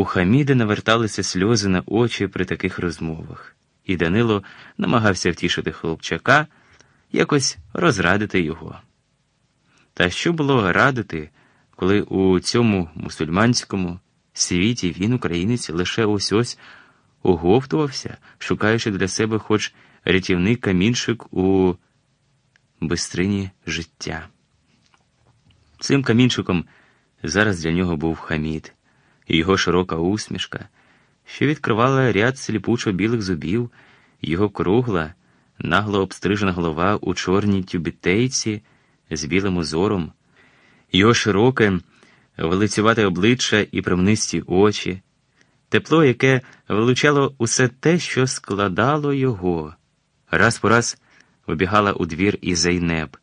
У Хаміда наверталися сльози на очі при таких розмовах, і Данило намагався втішити хлопчака, якось розрадити його. Та що було радити, коли у цьому мусульманському світі він, українець, лише ось ось оговтувався, шукаючи для себе хоч рятівний камінчик у бистрині життя. Цим камінчиком зараз для нього був хамід, і його широка усмішка, що відкривала ряд сліпучо білих зубів, його кругла, нагло обстрижена голова у чорній тюбітейці з білим узором, його широке, велицювате обличчя і промнисті очі, тепло, яке вилучало усе те, що складало його. Раз по раз вибігала у двір і Зайнеб,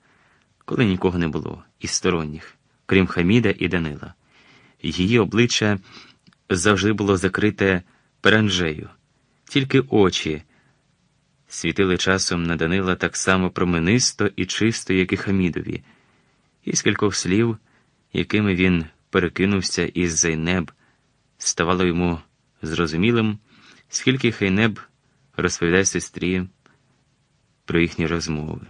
коли нікого не було, із сторонніх, крім Хаміда і Данила. Її обличчя завжди було закрите перанжею, тільки очі світили часом на Данила так само променисто і чисто, як і Хамідові, і з кількох слів, якими він перекинувся із Зайнеб, ставало йому зрозумілим, скільки Хайнеб розповідає сестрі про їхні розмови.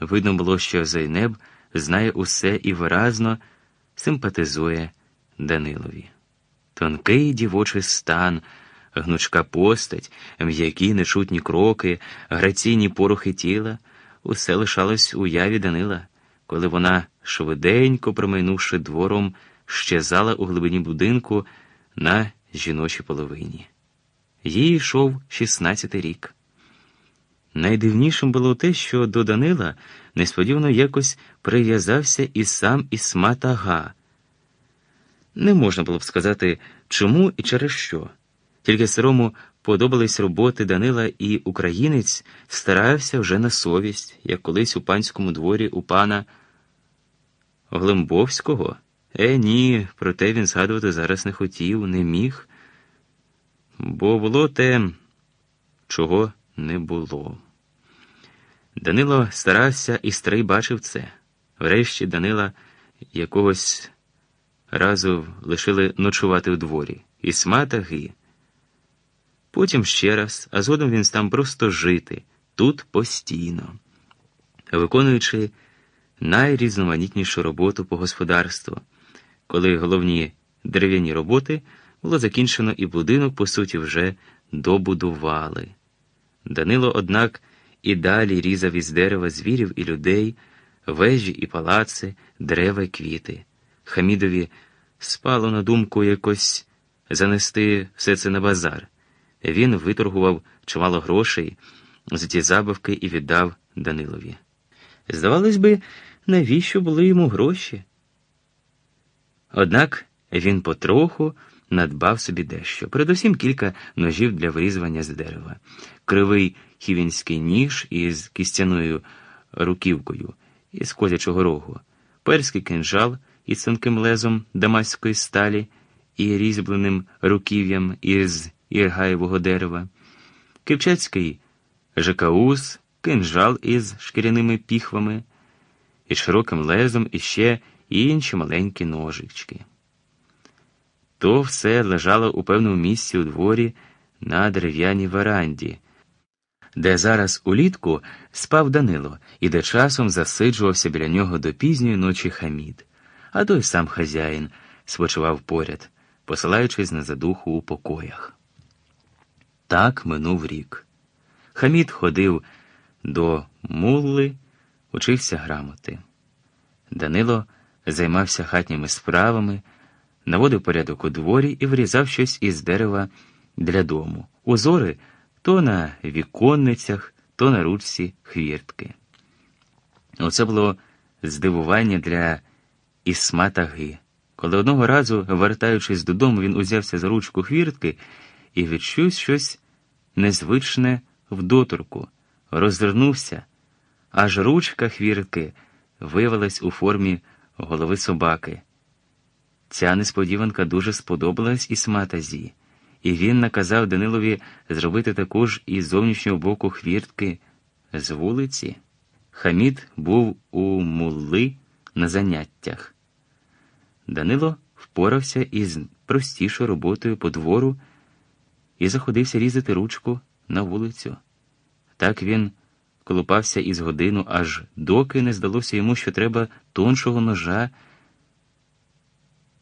Видно було, що Зайнеб знає усе і виразно симпатизує Данилові. Тонкий дівочий стан, гнучка постать, м'які нечутні кроки, граційні порухи тіла усе лишалось у яві Данила, коли вона, швиденько промайнувши двором, щезала у глибині будинку на жіночій половині. Їй йшов 16 рік. Найдивнішим було те, що до Данила несподівано якось прив'язався і сам Ісмат Ага. Не можна було б сказати, чому і через що. Тільки сирому подобались роботи Данила, і українець старався вже на совість, як колись у панському дворі у пана Глимбовського. Е, ні, проте він згадувати зараз не хотів, не міг, бо було те, чого не було. Данило старався і старий бачив це. Врешті Данила якогось разу лишили ночувати у дворі і сматаги. Потім ще раз, а згодом він став просто жити тут постійно, виконуючи найрізноманітнішу роботу по господарству. Коли головні дерев'яні роботи було закінчено і будинок, по суті, вже добудували. Данило, однак, і далі різав із дерева звірів і людей, вежі і палаци, дерева й квіти. Хамідові спало на думку якось занести все це на базар. Він виторгував чимало грошей за ті забавки і віддав Данилові. Здавалось би, навіщо були йому гроші? Однак він потроху надбав собі дещо, передусім кілька ножів для вирізування з дерева, кривий хівінський ніж із кістяною руківкою із козячого рогу, перський кинжал із тонким лезом дамаської сталі і різьбленим руків'ям із іргаєвого дерева, кивчацький жакаус, кинжал із шкіряними піхвами, із широким лезом і ще інші маленькі ножички. То все лежало у певному місці у дворі на дерев'яній веранді, де зараз улітку спав Данило і де часом засиджувався біля нього до пізньої ночі Хамід, а той сам хазяїн спочивав поряд, посилаючись на задуху у покоях. Так минув рік. Хамід ходив до мулли, учився грамоти. Данило займався хатніми справами, наводив порядок у дворі і вирізав щось із дерева для дому, узори то на віконницях, то на ручці хвіртки. Оце було здивування для Ісматаги. Коли одного разу, вертаючись додому, він узявся за ручку хвіртки і відчув щось незвичне в доторку, розвернувся, аж ручка хвіртки виявилась у формі голови собаки. Ця несподіванка дуже сподобалась Ісматазі, і він наказав Данилові зробити також із зовнішнього боку хвіртки з вулиці. Хамід був у мулли на заняттях. Данило впорався із простішою роботою по двору і заходився різати ручку на вулицю. Так він колупався із годину, аж доки не здалося йому, що треба тоншого ножа